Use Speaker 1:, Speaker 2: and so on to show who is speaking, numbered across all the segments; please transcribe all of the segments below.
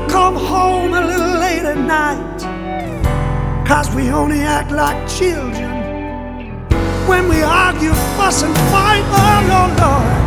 Speaker 1: I come home a little late at night. Cause we only act like children when we argue, fuss, and fight. Oh, no, Lord.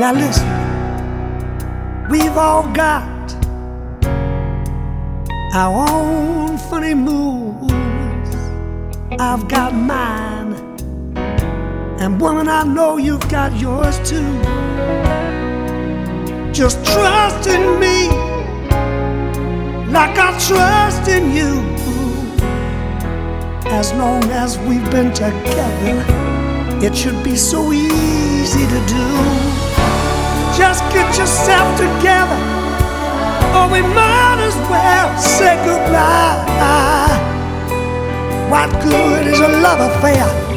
Speaker 2: Now
Speaker 1: listen, we've all got our own funny moves. I've got mine, and woman, I know you've got yours too. Just trust in me like I trust in you. As long as we've been together, it should be so easy to do. Just get yourself together, or we might as well say goodbye. What good is a love affair